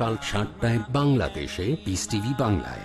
সকাল সাতটায় বাংলাদেশে পিস টিভি বাংলায়।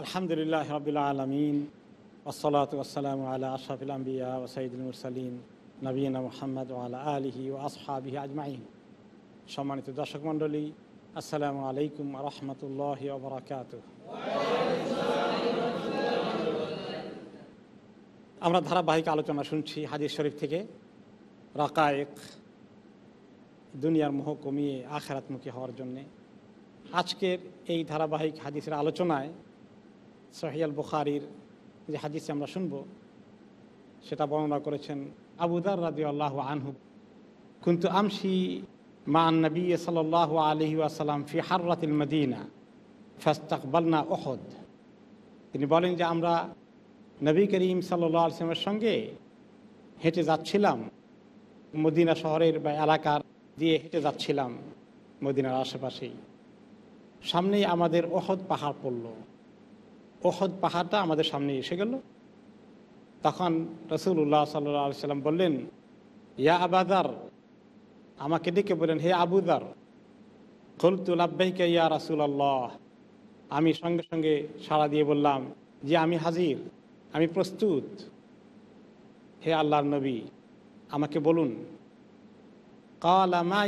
আলহামদুলিল্লাহ রবিল আলমিন ওসলাত ওসালাম আল্লাহ আশরাফিল আম্বিয়া ও সঈদুল মুরসালিন নবীনা মোহাম্মদ আল্লাহ আলহি ও আসহাবিহি আজমাইন। সম্মানিত দর্শক মণ্ডলী, আসসালামু আলাইকুম রহমতুল্লাহ ওবরাকাত আমরা ধারাবাহিক আলোচনা শুনছি হাজির শরীফ থেকে, রাকায়েক, দুনিয়ার মোহ কমিয়ে আখেরাতমুখী হওয়ার জন্যে। আজকের এই ধারাবাহিক হাদিসের আলোচনায় সহিয়াল বুখারির যে হাদিসে আমরা শুনব, সেটা বর্ণনা করেছেন আবুদার রাজি আল্লাহ আনহু। কিন্তু আমশি মা নবী সাল আলহি আসালাম ফি হার্রাতিল মদিনা, ফাস্তাকবালনা ওহদ তিনি বলেন যে, আমরা নবী করিম সাল্লা আসলামের সঙ্গে হেঁটে যাচ্ছিলাম। মদিনা শহরের বা এলাকার দিয়ে হেঁটে যাচ্ছিলাম মদিনার আশেপাশেই। সামনেই আমাদের ওহদ পাহাড় পড়ল। ওহদ পাহাড়টা আমাদের সামনে এসে গেল। তখন রসুল্লাহ সাল্লাহ সাল্লাম বললেন, ইয়া আবাদার আমাকে ডেকে বললেন হে আবুদার খলতুল আব্বাইকে ইয়া রাসুলাল্লাহ। আমি সঙ্গে সঙ্গে সাড়া দিয়ে বললাম যে আমি হাজির, আমি প্রস্তুত। হে আল্লাহর নবী, আমাকে বলুন, কালা মা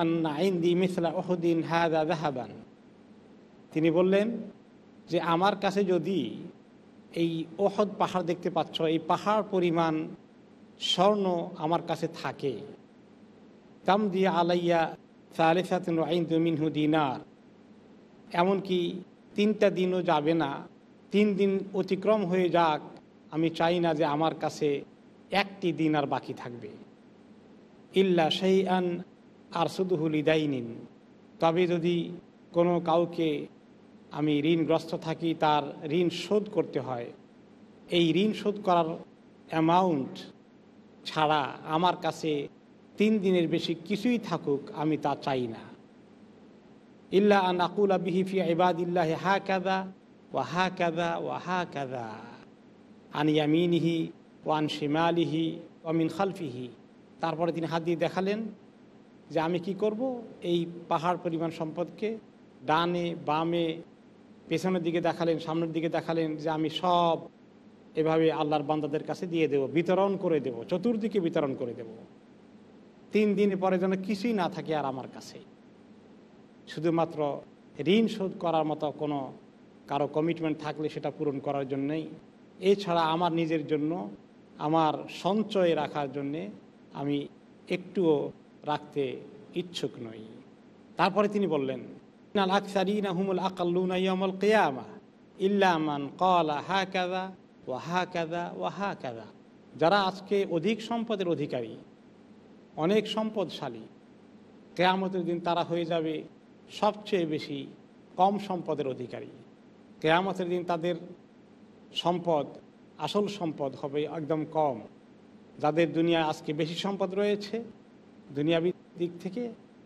আন্না মিসলা তিনি বললেন যে আমার কাছে যদি এই ওহদ পাহাড় দেখতে পাচ্ছ, এই পাহাড় পরিমাণ স্বর্ণ আমার কাছে থাকে, কাম দিয়ে আলাইয়া সালেসাতুন আইন মিনহু দিনার, এমনকি তিনটা দিনও যাবে না, তিন দিন অতিক্রম হয়ে যাক, আমি চাই না যে আমার কাছে একটি দিন আর বাকি থাকবে। ইল্লা সেই আন আর শুধুহুল ইদাইনিন তবে যদি কোনো কাউকে আমি ঋণগ্রস্ত থাকি, তার ঋণ শোধ করতে হয়। এই ঋণ শোধ করার অ্যামাউন্ট ছাড়া আমার কাছে তিন দিনের বেশি কিছুই থাকুক, আমি তা চাই না। ইল্লা আন আকুলা বিহিফি ইবাদিল্লাহ হা কাদা ও হা কাদা ও হা কাদা আন ইয়ামিনিহি ওয়ান শিমালিহি ওয়ামিন খালফিহি। তারপরে তিনি হাত দিয়ে দেখালেন যে আমি কি করব? এই পাহাড় পরিমাণ সম্পদকে ডানে বামে পেছনের দিকে দেখালেন, সামনের দিকে দেখালেন যে আমি সব এভাবে আল্লাহর বান্দাদের কাছে দিয়ে দেব, বিতরণ করে দেব, চতুর্দিকে বিতরণ করে দেব। তিন দিন পরে যেন কিছুই না থাকে আর আমার কাছে। শুধুমাত্র ঋণ শোধ করার মতো কোনো কারও কমিটমেন্ট থাকলে সেটা পূরণ করার জন্যই। এছাড়া আমার নিজের জন্য, আমার সঞ্চয় রাখার জন্যে আমি একটুও রাখতে ইচ্ছুক নই। তারপরে তিনি বললেন আকসারিনা হুমুল আকাল্লুনা ইয়ামল কেয়ামা ইল্লামান কলা হা কাদা ও হা কাদা ও হা কাদা যারা আজকে অধিক সম্পদের অধিকারী, অনেক সম্পদশালী, কেয়ামতের দিন তারা হয়ে যাবে সবচেয়ে বেশি কম সম্পদের অধিকারী। কেয়ামতের দিন তাদের সম্পদ, আসল সম্পদ হবে একদম কম। যাদের দুনিয়ায় আজকে বেশি সম্পদ রয়েছে দুনিয়াবি দিক থেকে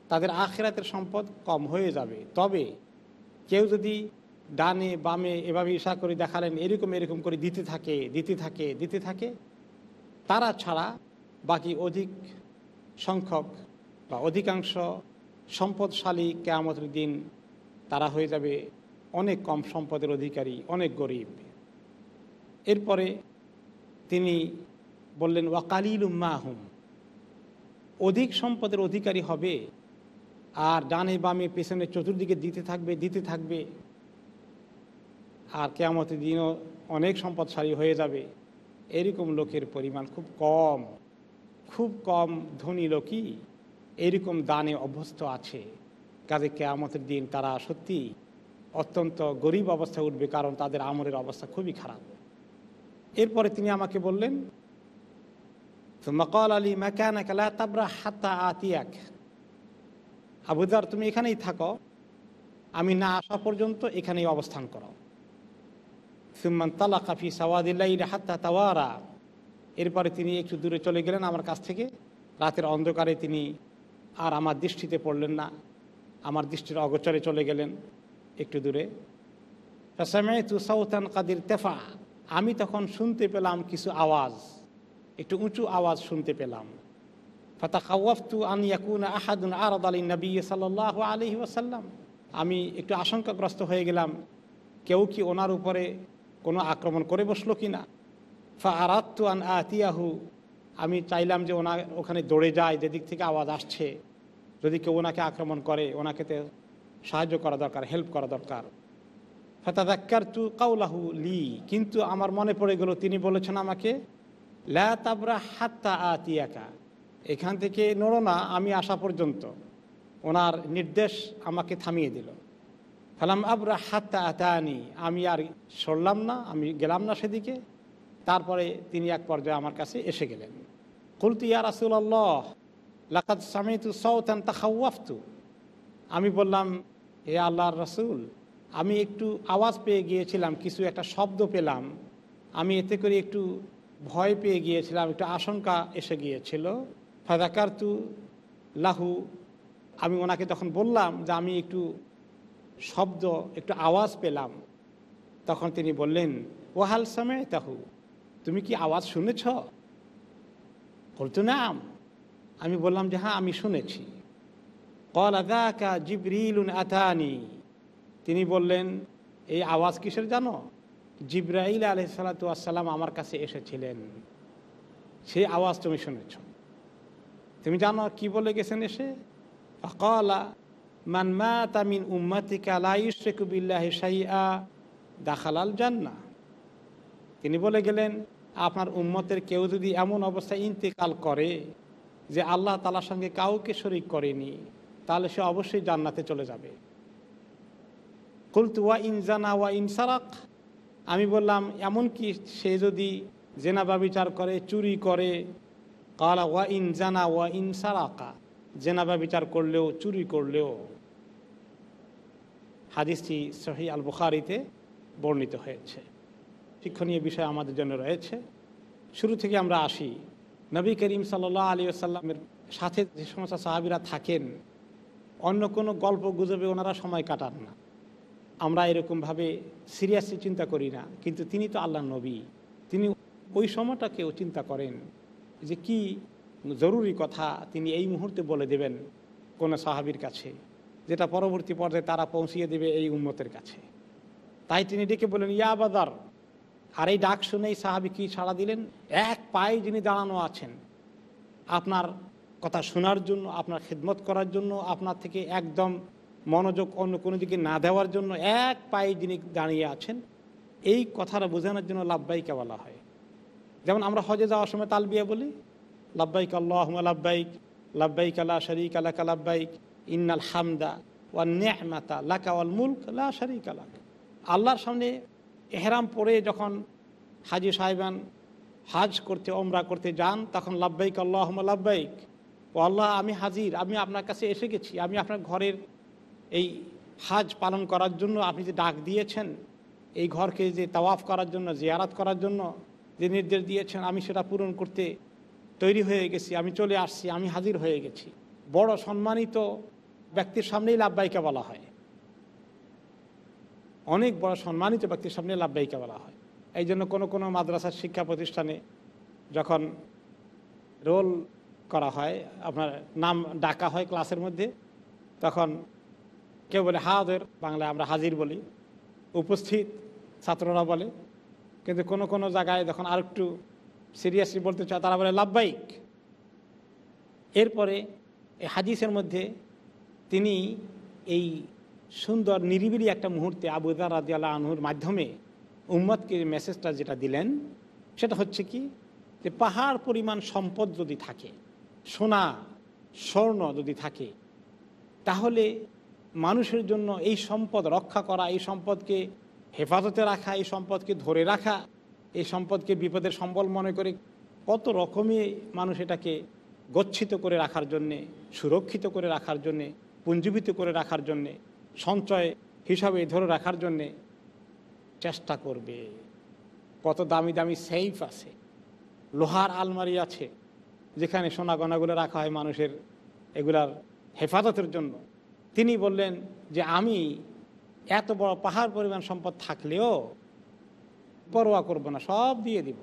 তাদের আখেরাতের সম্পদ কম হয়ে যাবে। তবে কেউ যদি ডানে, বামে এভাবে ইশা করে দেখালেন, এরকম এরকম করে দিতে থাকে দিতে থাকে দিতে থাকে, তারা ছাড়া বাকি অধিক সংখ্যক বা অধিকাংশ সম্পদশালী কেয়ামতের দিন তারা হয়ে যাবে অনেক কম সম্পদের অধিকারী, অনেক গরিব। এরপরে তিনি বললেন ওয়াকালিল মাহুম অধিক সম্পদের অধিকারী হবে আর ডানে বামে পেছনে চতুর্দিকে দিতে থাকবে দিতে থাকবে। আর কেয়ামতের দিনও অনেক সম্পদশালী হয়ে যাবে। এরকম লোকের পরিমাণ খুব কম। খুব কম ধনী লোকই এরকম দানে অভ্যস্ত আছে। কাজে কেয়ামতের দিন তারা সত্যি অত্যন্ত গরিব অবস্থায় উঠবে, কারণ তাদের আমলের অবস্থা খুবই খারাপ। এরপরে তিনি আমাকে বললেন তো মকল আলী ম্যাকানা কালা তাবরা হাত্তা আতিয়াক। আবুদার তুমি এখানেই থাকো। আমি না আসা পর্যন্ত এখানেই অবস্থান করো। সুম্মান তালা কাফি সাওয়াদিল্লাই হাত্তা তাওয়ারা। এরপরে তিনি একটু দূরে চলে গেলেন আমার কাছ থেকে। রাতের অন্ধকারে তিনি আর আমার দৃষ্টিতে পড়লেন না। আমার দৃষ্টির অগোচরে চলে গেলেন একটু দূরে। তু সৌতান কাদির তেফা। আমি তখন শুনতে পেলাম কিছু আওয়াজ। একটু উঁচু আওয়াজ শুনতে পেলাম। ফাতা খাওয়াফতু আন ইয়াকুন আহাদুন আরদ আলী নবী সাল্লাহ আলহি ওসাল্লাম আমি একটু আশঙ্কাগ্রস্ত হয়ে গেলাম, কেউ কি ওনার উপরে কোনো আক্রমণ করে বসল কি না ফা আরাত্তু আন আতিয়াহু, আমি চাইলাম যে ওনা ওখানে দৌড়ে যায়, যেদিক থেকে আওয়াজ আসছে। যদি কেউ ওনাকে আক্রমণ করে, ওনাকে তো সাহায্য করা দরকার, হেল্প করা দরকার। ফতাদাক্কার তু কাউলাহু লি, কিন্তু আমার মনে পড়ে গেল, তিনি বলেছেন আমাকে, লা তাবরা হাত্তা আতিয়াকা। এখান থেকে নড়ো না আমি আসা পর্যন্ত। ওনার নির্দেশ আমাকে থামিয়ে দিল। ফালাম আবরা হাত্তা আতানি, আমি আর সরলাম না, আমি গেলাম না সেদিকে। তারপরে তিনি এক পর্যায়ে আমার কাছে এসে গেলেন। কুলতু ইয়া রাসুল্লাহ লাকাত সামিতু সৌতান তাখাওয়াফতু। আমি বললাম, হে আল্লাহর রসুল, আমি একটু আওয়াজ পেয়ে গিয়েছিলাম, কিছু একটা শব্দ পেলাম। আমি এতে করে একটু ভয় পেয়ে গিয়েছিলাম, একটু আশঙ্কা এসে গিয়েছিল। ফাদাকার তু লাহু, আমি ওনাকে তখন বললাম যে আমি একটু শব্দ, একটু আওয়াজ পেলাম, তখন তিনি বললেন ওহাল সময় তাহু তুমি কি আওয়াজ শুনেছ? বলতো, নাম। আমি বললাম যে হ্যাঁ আমি শুনেছি। কল আদাকা জিবরিলুন আতানি। তিনি বললেন, এই আওয়াজ কিসের জানো? জিব্রাইল আলহ সালাতু আসসালাম আমার কাছে এসেছিলেন। সেই আওয়াজ তুমি শুনেছ। তুমি জানো কি বলে গেছেন এসে? কলা মান মা তামিন উম্মাতিকা লাইশেকুবিল্লাহ সাইয়া দাখালাল জান্না তিনি বলে গেলেন, আপনার উম্মতের কেউ যদি এমন অবস্থায় ইন্তেকাল করে যে আল্লাহ তালার সঙ্গে কাউকে শরিক করেনি, তাহলে সে অবশ্যই জান্নাতে চলে যাবে। কুলতু, ওয়া ইনজানা ওয়া ইনসারাক আমি বললাম এমন কি সে যদি জেনাবা বিচার করে, চুরি করে কালা ওয়া ইনজানা ওয়া ইনসারাকা জেনাবা বিচার করলেও, চুরি করলেও হাদিসটি সহি আল বুখারিতে বর্ণিত হয়েছে। শিক্ষণীয় বিষয় আমাদের জন্য রয়েছে। শুরু থেকে আমরা আসি। নবী করিম সাল্লাহ আলী আসাল্লামের সাথে যে সমস্ত সাহাবিরা থাকেন, অন্য কোনো গল্প গুজবে ওনারা সময় কাটান না। আমরা এরকমভাবে সিরিয়াসলি চিন্তা করি না। কিন্তু তিনি তো আল্লাহ নবী। তিনি ওই সময়টাকেও চিন্তা করেন। যে কি জরুরি কথা তিনি এই মুহূর্তে বলে দেবেন কোনো সাহাবির কাছে, যেটা পরবর্তী পর্যায়ে তারা পৌঁছিয়ে দেবে এই উন্মতের কাছে। তাই তিনি ডেকে বলেন ইয়া বাদার, আর এই ডাক শুনেই সাহাবি কি সাড়া দিলেন? এক পায়ে যিনি দাঁড়ানো আছেন, আপনার কথা শোনার জন্য, আপনার খেদমত করার জন্য, আপনার থেকে একদম মনোযোগ অন্য কোনো দিকে না দেওয়ার জন্য, এক পায়ে যিনি দাঁড়িয়ে আছেন, এই কথাটা বোঝানোর জন্য লাভবাইকা বলা হয়। যেমন আমরা হজে যাওয়ার সময় তালবিয়া বলি লাভবাইক আল্লাহ লাভবাইক লাভবাইক আল্লাহ শরিক আল্লাহ লাভবাইক ইন্নাল হামদা ওয়া নেহমাতা লাকা ওয়াল মুলক লা শরিক আলাক আল্লাহর সামনে এহরাম পরে যখন হাজি সাহেবান হাজ করতে ওমরা করতে যান, তখন লাভবাইক আল্লাহ লাভবাইক ও আল্লাহ আমি হাজির, আমি আপনার কাছে এসে গেছি, আমি আপনার ঘরের এই হাজ পালন করার জন্য আপনি যে ডাক দিয়েছেন, এই ঘরকে যে তাওয়াফ করার জন্য, জিয়ারাত করার জন্য যে নির্দেশ দিয়েছেন, আমি সেটা পূরণ করতে তৈরি হয়ে গেছি, আমি চলে আসছি, আমি হাজির হয়ে গেছি। বড় সম্মানিত ব্যক্তির সামনেই লাভবাহিকা বলা হয়। অনেক বড় সম্মানিত ব্যক্তির সামনে লাভবাহিকা বলা হয়। এই জন্য কোনো কোনো মাদ্রাসার শিক্ষা প্রতিষ্ঠানে যখন রোল করা হয়, আপনার নাম ডাকা হয় ক্লাসের মধ্যে, তখন কেউ বলে হাজের বাংলায় আমরা হাজির বলি। উপস্থিত ছাত্ররা বলে কিন্তু কোনো কোনো জায়গায় যখন আর একটু সিরিয়াসলি বলতে চায়, তারা বলে লাভবাহিক এরপরে এই হাদিসের মধ্যে তিনি এই সুন্দর, নিরিবিলি একটা মুহূর্তে আবুদার রাজিয়াল্লাহ আনহুর মাধ্যমে উম্মদকে মেসেজটা যেটা দিলেন, সেটা হচ্ছে কি যে পাহাড় পরিমাণ সম্পদ যদি থাকে, সোনা, স্বর্ণ যদি থাকে, তাহলে মানুষের জন্য এই সম্পদ রক্ষা করা, এই সম্পদকে হেফাজতে রাখা, এই সম্পদকে ধরে রাখা, এই সম্পদকে বিপদের সম্বল মনে করে কত রকমে মানুষ এটাকে গচ্ছিত করে রাখার জন্যে, সুরক্ষিত করে রাখার জন্যে পুঞ্জীবিত করে রাখার জন্যে, সঞ্চয় হিসাবে ধরে রাখার জন্যে চেষ্টা করবে। কত দামি দামি সেফ আছে, লোহার আলমারি আছে, যেখানে সোনা গনাগুলো রাখা হয় মানুষের এগুলার হেফাজতের জন্য। তিনি বললেন যে, আমি এত বড় পাহাড় পরিমাণ সম্পদ থাকলেও পরোয়া করব না সব দিয়ে দিব।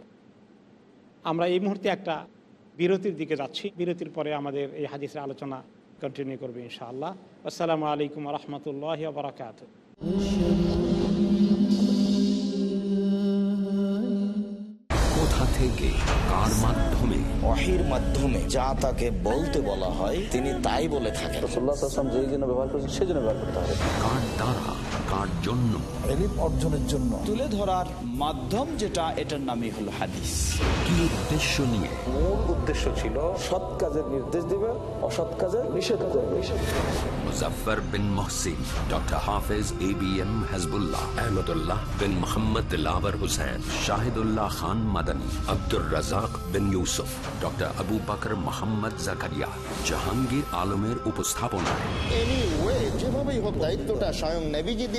আমরা এই মুহূর্তে একটা বিরতির দিকে যাচ্ছি। বিরতির পরে আমাদের এই হাদিসের আলোচনা কন্টিনিউ করবে ইনশাআল্লাহ। আসসালামু আলাইকুম রহমতুল্লাহ বারাকাত কোথা থেকে কার মাধ্যমে? মাধ্যমে যা তাকে বলতে বলা হয় তিনি তাই বলে থাকেন। ব্যবহার করেছেন সেই জন্য ব্যবহার করতে হবে। কার দ্বারা? কার জন্য। এলিম অর্জনের জন্য। তুলে ধরার মাধ্যম যেটা এটার নামই হলো হাদিস। কি উদ্দেশ্য নিয়ে? মূল উদ্দেশ্য ছিল সৎ কাজের নির্দেশ দিবে অসৎ কাজের নিষেধ করবে। Muzaffar bin Mohsin doctor Hafez A B M Hasbullah Ahmadullah bin Mohammad lover Hussain Shahidullah Khan Madani Abdur Razzak bin Yusuf doctor Abu Bakr Mohammad Zakaria. Jahangir আলমের উপস্থাপনায়। এনিওয়ে যেভাবেই হোক দায়িত্বটা স্বয়ং নেভিজি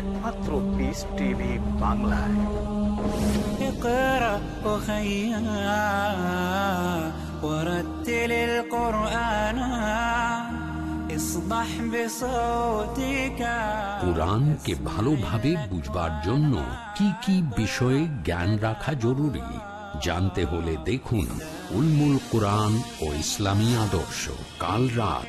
একমাত্র পিস টিভি বাংলায় اقرأ أخيا ورتل القرآن اصبح بصوتك কোরআনকে ভালোভাবে বুঝবার জন্য কি কি বিষয়ে জ্ঞান রাখা জরুরি জানতে হলে দেখুন উলমুল কোরআন ও ইসলামী আদর্শ কাল রাত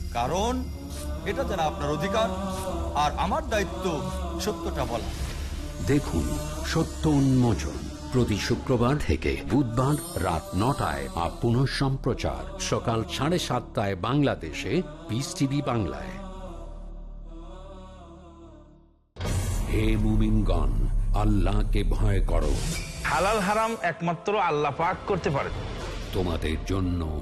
কারণ এটা যারা আপনার অধিকার আর আমার দায়িত্ব সত্যটা বলা। দেখুন সত্য উন্মোচন প্রতি শুক্রবার থেকে বুধবার রাত নটায় আর পুনঃ সম্প্রচার সকাল সাড়ে সাতটায় বাংলাদেশে পিস টিভি বাংলায়। হে মুমিনগণ আল্লাহকে ভয় করো। হালাল হারাম একমাত্র আল্লাহ পাক করতে পারে তোমাদের জন্য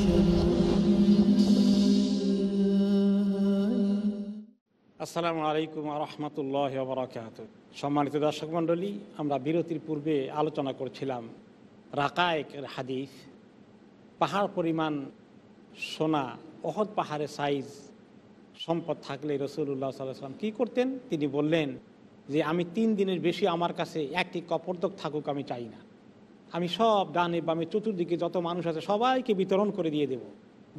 আসসালামু আলাইকুম রহমতুল্লাহ বরাকাত সম্মানিত দর্শক মণ্ডলী, আমরা বিরতির পূর্বে আলোচনা করছিলাম রাকায়েকের হাদিস। পাহাড় পরিমাণ সোনা অহদ পাহাড়ের সাইজ, সম্পদ থাকলে রসুল্লাহ সাল্লাম কী করতেন? তিনি বললেন যে, আমি তিন দিনের বেশি আমার কাছে একটি কপর্দক থাকুক, আমি চাই না। আমি সব ডানে বামে চতুর্দিকে যত মানুষ আছে সবাইকে বিতরণ করে দিয়ে দেব।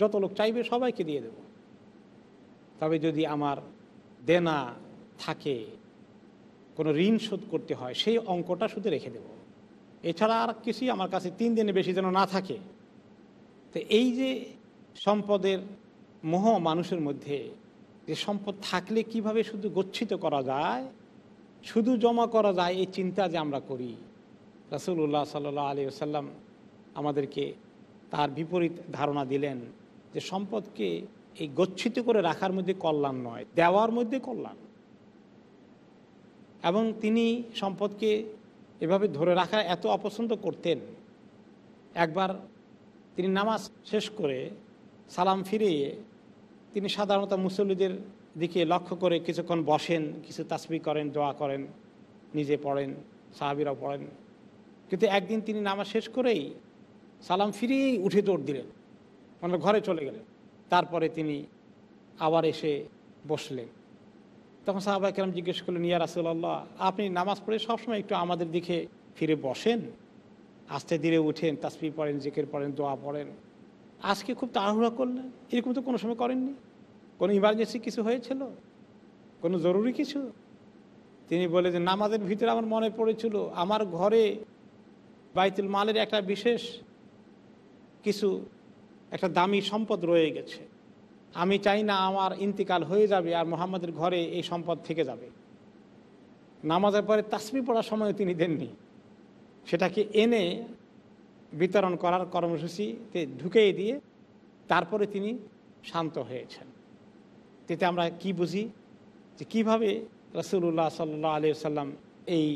যত লোক চাইবে সবাইকে দিয়ে দেব। তবে যদি আমার দেনা থাকে, কোনো ঋণ শোধ করতে হয়, সেই অঙ্কটা শুধু রেখে দেব। এছাড়া আর কিছুই আমার কাছে তিন দিনে বেশি যেন না থাকে। তো এই যে সম্পদের মোহ মানুষের মধ্যে, যে সম্পদ থাকলে কীভাবে শুধু গচ্ছিত করা যায়, শুধু জমা করা যায়, এই চিন্তা যে আমরা করি রসুল্লাহ সাল্লাহ আলী আসাল্লাম আমাদেরকে তার বিপরীত ধারণা দিলেন যে সম্পদকে এই গচ্ছিত করে রাখার মধ্যে কল্যাণ নয়, দেওয়ার মধ্যে কল্যাণ। এবং তিনি সম্পদকে এভাবে ধরে রাখা এত অপছন্দ করতেন। একবার তিনি নামাজ শেষ করে সালাম ফিরিয়ে তিনি সাধারণত মুসল্লিদের দিকে লক্ষ্য করে কিছুক্ষণ বসেন, কিছু তাসবি করেন, দোয়া করেন, নিজে পড়েন, সাহাবিরাও পড়েন। কিন্তু একদিন তিনি নামাজ শেষ করেই সালাম ফিরিয়েই উঠে দৌড় দিলেন মানে ঘরে চলে গেলেন। তারপরে তিনি আবার এসে বসলেন। তখন সাহাবা কেরাম জিজ্ঞেস করলেন, ইয়া রাসুল্লাহ আপনি নামাজ পড়ে সবসময় একটু আমাদের দিকে ফিরে বসেন? আস্তে ধীরে উঠেন তাসপি পড়েন, জিকের পড়েন, দোয়া পড়েন। আজকে খুব তাড়াহুড়া করলেন? এরকম তো কোনো সময় করেননি? কোনো ইমার্জেন্সি কিছু হয়েছিল? কোনো জরুরি কিছু? তিনি বলে যে, নামাজের ভিতরে আমার মনে পড়েছিল, আমার ঘরে বাইতুল মালের একটা বিশেষ কিছু একটা দামি সম্পদ রয়ে গেছে। আমি চাই না আমার ইন্তিকাল হয়ে যাবে আর মোহাম্মদের ঘরে এই সম্পদ থেকে যাবে। নামাজের পরে তাসমি পড়ার সময় তিনি দেননি। সেটাকে এনে বিতরণ করার কর্মসূচিতে ঢুকিয়ে দিয়ে তারপরে তিনি শান্ত হয়েছেন। তেতে আমরা কি বুঝি? যে কীভাবে রসুল্লাহ সাল্লাহ আলি সাল্লাম এই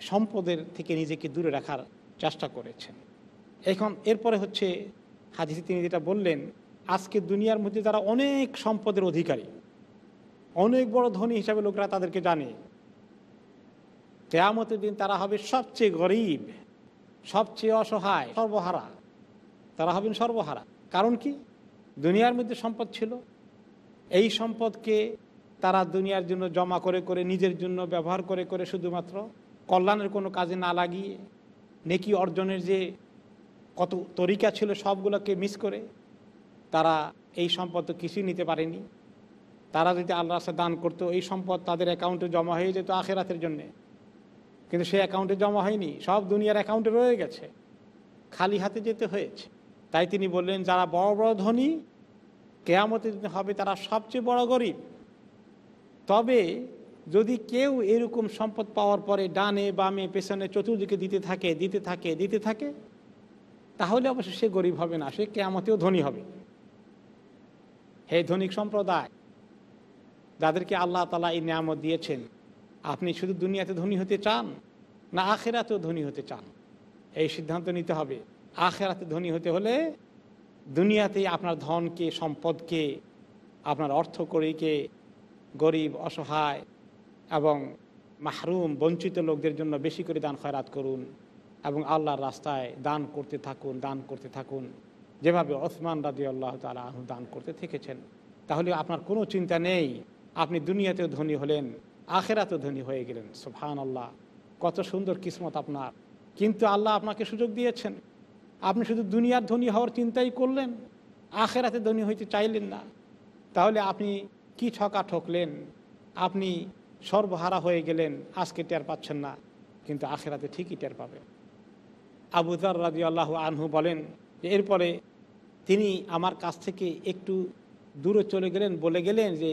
সম্পদের থেকে নিজেকে দূরে রাখার চেষ্টা করেছেন। এখন এরপরে হচ্ছে হাদিসে তিনি যেটা বললেন, আজকে দুনিয়ার মধ্যে যারা অনেক সম্পদের অধিকারী, অনেক বড় ধনী হিসাবে লোকরা তাদেরকে জানে, কেয়ামতের দিন তারা হবে সবচেয়ে গরিব, সবচেয়ে অসহায়, সর্বহারা। তারা হবেন সর্বহারা। কারণ কি? দুনিয়ার মধ্যে সম্পদ ছিল। এই সম্পদকে তারা দুনিয়ার জন্য জমা করে করে নিজের জন্য ব্যবহার করে করে শুধুমাত্র কল্যাণের কোনো কাজে না লাগিয়ে, নেকি অর্জনের যে কত তরিকা ছিল সবগুলোকে মিস করে, তারা এই সম্পদ তো কিছুই নিতে পারেনি। তারা যদি আল্লাহ রাস্তা দান করতো, এই সম্পদ তাদের অ্যাকাউন্টে জমা হয়ে যেত আখেরাতের জন্যে। কিন্তু সে অ্যাকাউন্টে জমা হয়নি, সব দুনিয়ার অ্যাকাউন্টে রয়ে গেছে। খালি হাতে যেতে হয়েছে। তাই তিনি বললেন, যারা বড় বড় ধনী কেয়ামতে হবে তারা সবচেয়ে বড় গরিব। তবে যদি কেউ এরকম সম্পদ পাওয়ার পরে ডানে বামে পেছনে চতুর্দিকে দিতে থাকে দিতে থাকে দিতে থাকে তাহলে অবশ্য সে গরিব হবে না, সে কেয়ামতেও ধনী হবে। হে ধনিক সম্প্রদায়, যাদেরকে আল্লাহ তালা এই নিয়ামত দিয়েছেন, আপনি শুধু দুনিয়াতে ধনী হতে চান না আখেরাতেও ধনী হতে চান? এই সিদ্ধান্ত নিতে হবে। আখেরাতে ধনী হতে হলে দুনিয়াতেই আপনার ধনকে, সম্পদকে, আপনার অর্থকরীকে, গরিব, অসহায় এবং মাহরুম, বঞ্চিত লোকদের জন্য বেশি করে দান খয়রাত করুন। এবং আল্লাহর রাস্তায় দান করতে থাকুন, দান করতে থাকুন। যেভাবে ওসমান রাজি আল্লাহ তালা আহ দান করতে থেকেছেন। তাহলে আপনার কোনো চিন্তা নেই, আপনি দুনিয়াতেও ধনী হলেন, আখেরাতেও ধনী হয়ে গেলেন। সুফান আল্লাহ কত সুন্দর কিসমত আপনার। কিন্তু আল্লাহ আপনাকে সুযোগ দিয়েছেন। আপনি শুধু দুনিয়ার ধনী হওয়ার চিন্তাই করলেন, আখেরাতে ধনী হইতে চাইলেন না। তাহলে আপনি কি ছকা ঠকলেন? আপনি সর্বহারা হয়ে গেলেন, আজকে টের পাচ্ছেন না, কিন্তু আখেরাতে ঠিকই টের পাবেন। আবুজার রাজি আল্লাহ আনহু বলেন যে, এরপরে তিনি আমার কাছ থেকে একটু দূরে চলে গেলেন, বলে গেলেন যে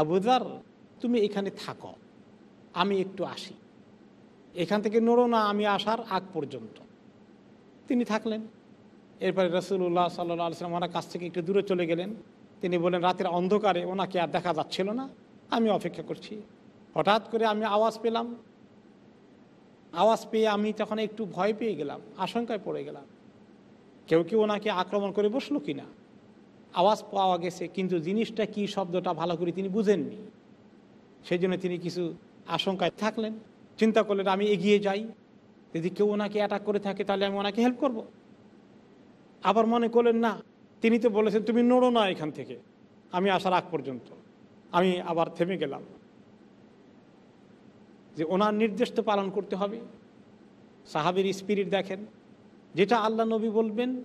আবুজার তুমি এখানে থাকো, আমি একটু আসি। এখান থেকে নড়ো না, আমি আসার আগ পর্যন্ত। তিনি থাকলেন। এরপরে রসুল্লাহ সাল্লাহ সাল্লাম ওনার কাছ থেকে একটু দূরে চলে গেলেন। তিনি বলেন রাতের অন্ধকারে ওনাকে আর দেখা যাচ্ছিল না, আমি অপেক্ষা করছি। হঠাৎ করে আমি আওয়াজ পেলাম আওয়াজ পেয়ে আমি তখন একটু ভয় পেয়ে গেলাম, আশঙ্কায় পড়ে গেলাম। কেউ কেউ ওনাকে আক্রমণ করে বসল কি না আওয়াজ পাওয়া গেছে, কিন্তু জিনিসটা কি শব্দটা ভালো করে তিনি বুঝেননি। সেই জন্য তিনি কিছু আশঙ্কায় থাকলেন, চিন্তা করলেন, আমি এগিয়ে যাই। যদি কেউ ওনাকে অ্যাটাক করে থাকে, তাহলে আমি ওনাকে হেল্প করব। আবার মনে করলেন, না, তিনি তো বলেছেন, তুমি নড়ো না এখান থেকে। আমি আসার আগ পর্যন্ত। আমি আবার থেমে গেলাম। যে ওনার নির্দেশ তো পালন করতে হবে। সাহাবির স্পিরিট দেখেন, যেটা আল্লাহ নবী বলবেন,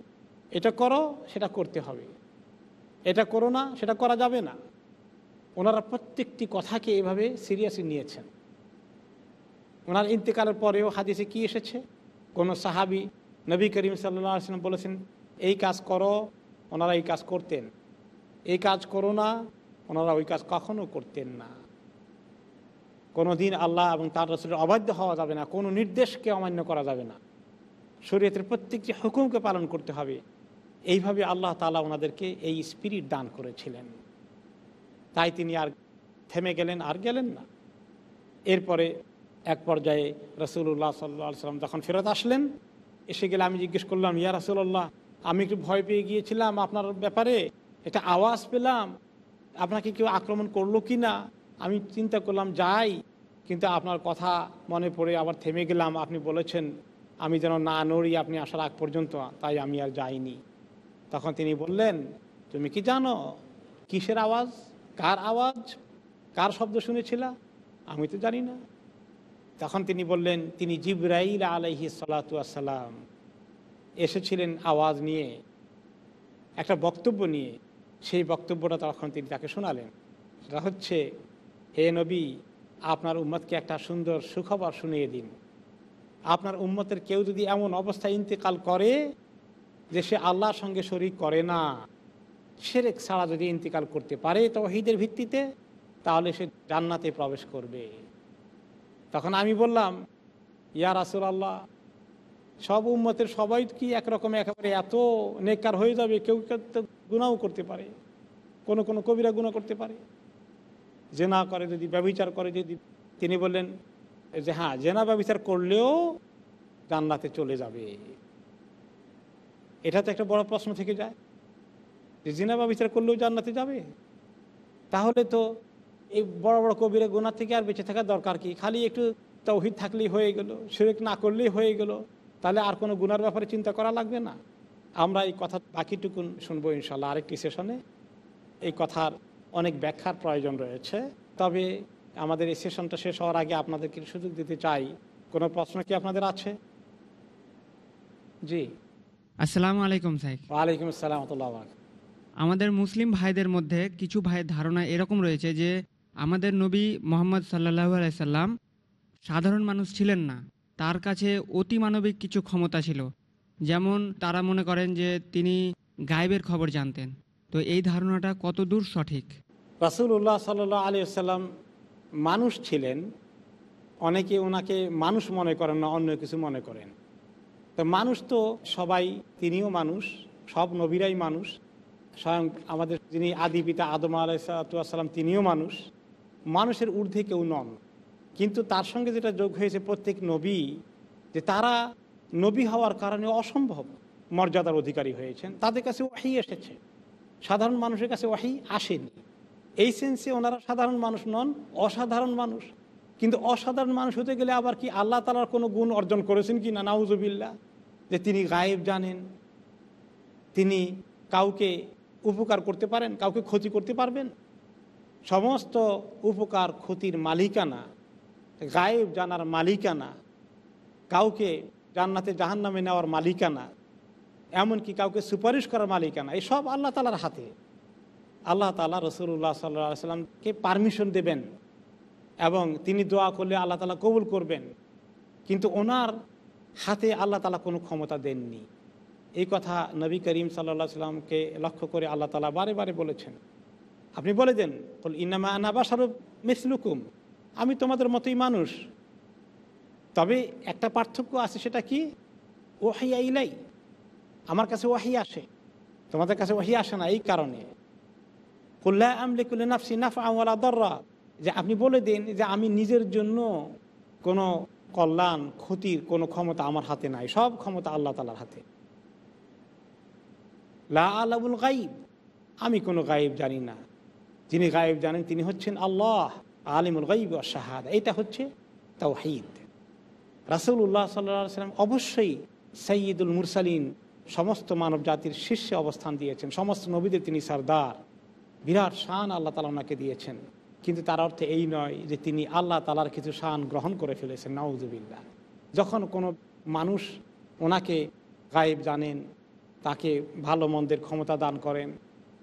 এটা করো, সেটা করতে হবে। এটা করো না, সেটা করা যাবে না। ওনারা প্রত্যেকটি কথাকে এভাবে সিরিয়াসলি নিয়েছেন। ওনার ইন্তেকালের পরেও হাদিসে কি এসেছে? কোনো সাহাবি নবী করিম সাল্লাম বলেছেন, এই কাজ করো, ওনারা এই কাজ করতেন। এই কাজ করো না, ওনারা ওই কাজ কখনো করতেন না। কোনো দিন আল্লাহ এবং তার রসুলের অবাধ্য হওয়া যাবে না, কোনো নির্দেশকে অমান্য করা যাবে না। শরীয়তের প্রত্যেকটি হুকুমকে পালন করতে হবে। এইভাবে আল্লাহ তালা ওনাদেরকে এই স্পিরিট দান করেছিলেন। তাই তিনি আর থেমে গেলেন, আর গেলেন না। এরপরে এক পর্যায়ে রসুল্লাহ সাল্লা সাল্লাম যখন ফেরত আসলেন, এসে গেলে আমি জিজ্ঞেস করলাম, ইয়া রসুল্লাহ আমি একটু ভয় পেয়ে গিয়েছিলাম আপনার ব্যাপারে, একটা আওয়াজ পেলাম। আপনাকে কেউ আক্রমণ করল কি না আমি চিন্তা করলাম, যাই, কিন্তু আপনার কথা মনে পড়ে আবার থেমে গেলাম। আপনি বলেছেন, আমি যেন না নড়ি, আপনি আসার আগ পর্যন্ত, তাই আমি আর যাইনি। তখন তিনি বললেন, তুমি কি জানো, কিসের আওয়াজ? কার আওয়াজ? কার শব্দ শুনেছিলা? আমি তো জানি না। তখন তিনি বললেন, তিনি জিব্রাইল আলহি সালাতাম এসেছিলেন আওয়াজ নিয়ে, একটা বক্তব্য নিয়ে। সেই বক্তব্যটা তখন তিনি তাকে শোনালেন। সেটা হচ্ছে হে নবী, আপনার উম্মতকে একটা সুন্দর সুখবর শুনিয়ে দিন। আপনার উম্মতের কেউ যদি এমন অবস্থায় ইন্তেকাল করে যে সে আল্লাহর সঙ্গে শরিক করে না, সেরেক ছাড়া যদি ইন্তেকাল করতে পারে তো হিদের ভিত্তিতে, তাহলে সে জান্নাতে প্রবেশ করবে। তখন আমি বললাম, ইয়া রাসুল আল্লাহ সব উম্মতের সবাই কি একরকম একেবারে এত নেকার হয়ে যাবে? কেউ কেউ তো গুণাও করতে পারে? কোনো কোনো কবিরা গুণা করতে পারে? জেনা করে যদি ব্যবচার করে যদি, তিনি বললেন, যে হ্যাঁ জেনা ব্যবচার করলেও জান্নাতে চলে যাবে। এটা তো একটা বড় প্রশ্ন থেকে যায়। যে জেনা ব্যবচার করলেও জান্নাতে যাবে? তাহলে তো এই বড় বড় কবিরা গুণা থেকে আর বেঁচে থাকার দরকার কি? খালি একটু তৌহিদ থাকলেই হয়ে গেল সেরেক না করলেই হয়ে গেল, তাহলে আর কোনো গুনার ব্যাপারে চিন্তা করা লাগবে না? আমরা এই কথা বাকিটুকুন শুনব ইনশাল্লাহ আরেকটি সেশনে এই কথার অনেক ব্যাখ্যার প্রয়োজন রয়েছে। তবে আমাদের এই সেশনটা শেষ হওয়ার আগে আপনাদেরকে সুযোগ দিতে চাই। কোনো প্রশ্ন কি আপনাদের আছে? জি। আসসালামু আলাইকুম সাহেব ওয়ালাইকুম আসসালাম আমাদের মুসলিম ভাইদের মধ্যে কিছু ভাইয়ের ধারণা এরকম রয়েছে যে আমাদের নবী মোহাম্মদ সাল্লাহু আলাইসাল্লাম সাধারণ মানুষ ছিলেন না। তার কাছে অতি মানবিক কিছু ক্ষমতা ছিল। যেমন তারা মনে করেন যে তিনি গায়েবের খবর জানতেন। তো এই ধারণাটা কত দূর সঠিক? রাসুল্লাহ সাল্লাহ আলী সাল্লাম মানুষ ছিলেন, অনেকে ওনাকে মানুষ মনে করেন না, অন্য কিছু মনে করেন। তো মানুষ তো সবাই, তিনিও মানুষ, সব নবীরাই মানুষ। স্বয়ং আমাদের যিনি আদি পিতা আদম আলাইসালাম তিনিও মানুষ। মানুষের ঊর্ধ্বে কেউ নন। কিন্তু তার সঙ্গে যেটা যোগ হয়েছে প্রত্যেক নবী, যে তারা নবী হওয়ার কারণে অসম্ভব মর্যাদার অধিকারী হয়েছেন। তাদের কাছে ওয়াহি এসেছে। সাধারণ মানুষের কাছে ওয়াহি আসেনি। এই সেন্সে ওনারা সাধারণ মানুষ নন, অসাধারণ মানুষ। কিন্তু অসাধারণ মানুষ হতে গেলে আবার কি আল্লাহ তালার কোনো গুণ অর্জন করেছেন কি না? নাউজুবিল্লা যে তিনি গায়েব জানেন, তিনি কাউকে উপকার করতে পারেন, কাউকে ক্ষতি করতে পারবেন। সমস্ত উপকার ক্ষতির মালিকানা, গায়েব জানার মালিকানা, কাউকে জান্নাতে জাহান্নামে নেওয়ার মালিকানা, এমনকি কাউকে সুপারিশ করার মালিকানা এই সব আল্লাহ তালার হাতে। আল্লাহ তালা রসুল্লাহ সাল্লাহ সাল্লামকে পারমিশন দেবেন এবং তিনি দোয়া করলে আল্লাহ তালা কবুল করবেন। কিন্তু ওনার হাতে আল্লাহ তালা কোনো ক্ষমতা দেননি। এই কথা নবী করিম সাল্লা সাল্লামকে লক্ষ্য করে আল্লাহ তালা বারে বারে বলেছেন। আপনি বলে দেন বল ইনামা আনাবা স্বরূপ মিসলুকুম। আমি তোমাদের মতোই মানুষ। তবে একটা পার্থক্য আছে সেটা কি? ওয়াহিয়া ইলাই। আমার কাছে ওয়াহি আসে। তোমাদের কাছে ওয়াহি আসে না এই কারণে। কুল্লা আমলিকুল্লা নাফসি নাফা ওয়ালা দররা। যে আপনি বলে দিন যে আমি নিজের জন্য কোনো কল্যাণ, ক্ষতির কোনো ক্ষমতা আমার হাতে নাই। সব ক্ষমতা আল্লাহ তালার হাতে। লা আলাবুল গাইব আমি কোনো গায়েব জানি না। যিনি গায়েব জানেন তিনি হচ্ছেন আল্লাহ, আলিমুল গাইব শাহাদ। এইটা হচ্ছে তাওহিদ। রাসুল্লাহ সাল্লা সাল্লাম অবশ্যই সৈয়দুল মুরসালিন, সমস্ত মানব জাতির শীর্ষে অবস্থান দিয়েছেন। সমস্ত নবীদের তিনি সর্দার। বিরাট শান আল্লাহ তালা ওনাকে দিয়েছেন। কিন্তু তার অর্থে এই নয় যে তিনি আল্লাহ তালার কিছু শান গ্রহণ করে ফেলেছেন নাউজুবিল্লা যখন কোনো মানুষ ওনাকে গায়েব জানেন, তাকে ভালো মন্দের ক্ষমতা দান করেন,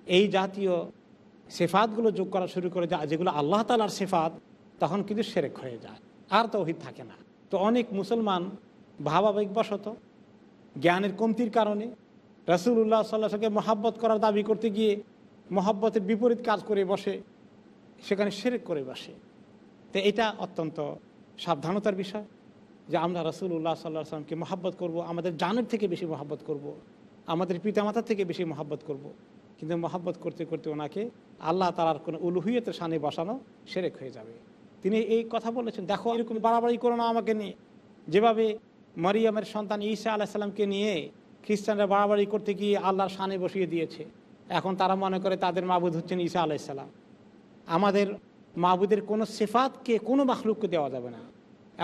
এই জাতীয় সেফাতগুলো যোগ করা শুরু করে যা যেগুলো আল্লাহ তালার সেফাত, তখন কিন্তু সেরেক হয়ে যায়। আর তৌহিদ থাকে না। তো অনেক মুসলমান ভাবাবেগবশত জ্ঞানের কমতির কারণে রসুল্লাহ সাল্লাহকে মহাব্বত করার দাবি করতে গিয়ে মহাব্বতের বিপরীত কাজ করে বসে, সেখানে সেরেক করে বসে তো এটা অত্যন্ত সাবধানতার বিষয় যে আমরা রসুল্লাহ সাল্লাহ সাল্লামকে মহাব্বত করব, আমাদের জানের থেকে বেশি মহাব্বত করব। আমাদের পিতামাতার থেকে বেশি মহাব্বত করব। কিন্তু মহাব্বত করতে করতে ওনাকে আল্লাহ তালার কোনো উলুহিয়তের সানে বসানো সেরেক হয়ে যাবে তিনি এই কথা বলেছেন, দেখো, এরকম বাড়াবাড়ি করো না আমাকে নিয়ে যেভাবে মারিয়ামের সন্তান ঈসা আলাহিসাল্লামকে নিয়ে খ্রিস্টানরা বাড়াবাড়ি করতে গিয়ে আল্লাহর সানে বসিয়ে দিয়েছে এখন তারা মনে করে তাদের মাবুদ হচ্ছেন ঈসা আলাইসাল্লাম আমাদের মাহবুদের কোনো সেফাতকে, কোনো মাখলুককে দেওয়া যাবে না।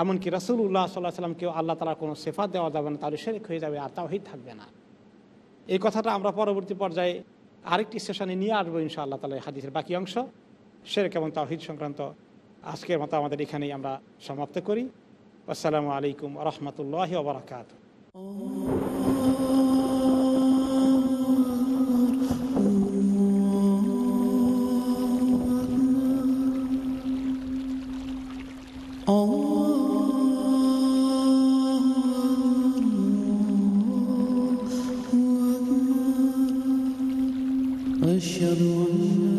এমনকি রসুল উল্লাহ সাল্লাহ সাল্লামকেও আল্লাহ তালা কোনো সেফাত দেওয়া যাবে না, তাহলে সেরেক হয়ে যাবে আর তাওহিদ থাকবে না। এই কথাটা আমরা পরবর্তী পর্যায়ে আরেকটি সেশনে নিয়ে আসব ইনশা আল্লাহ তালা হাদিসের বাকি অংশ। সেরেক এবং তাওহিদ সংক্রান্ত আজকের মতো আমাদের এখানেই আমরা সমাপ্ত করি। আসসালামু আলাইকুম রহমতুল্লাহ ওবরাকাত أشهد أن